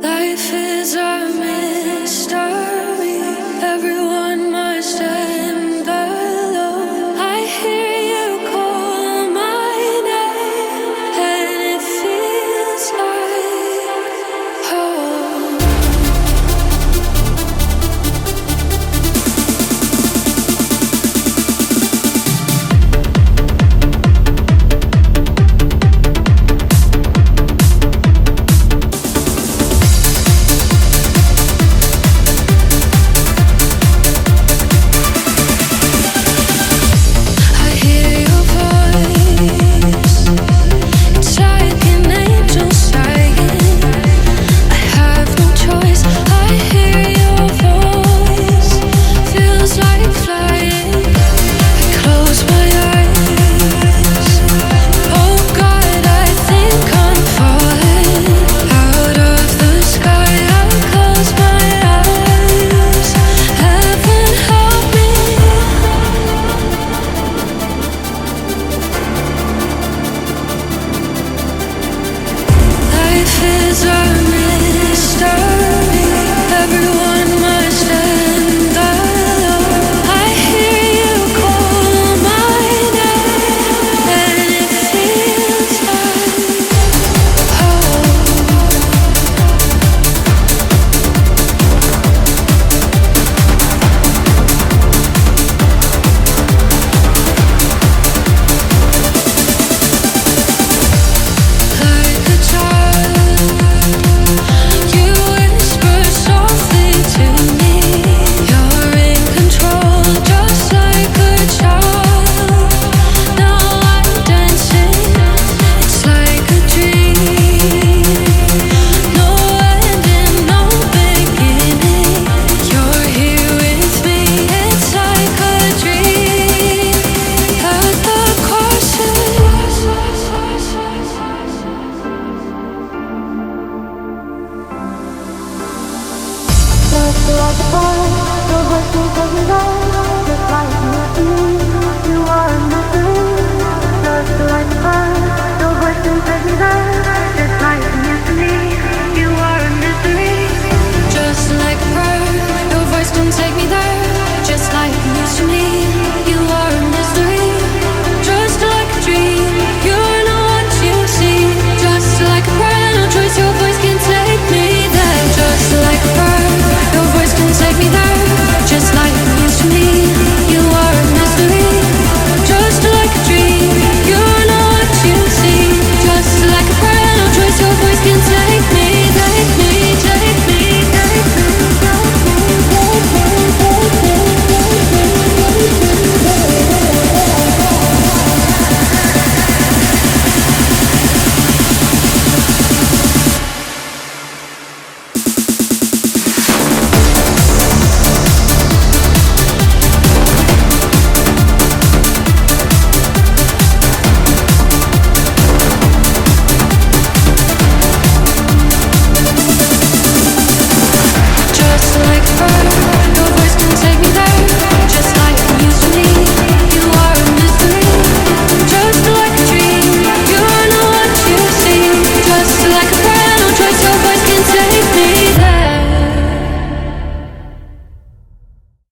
Life is a mystery. Life like a boy,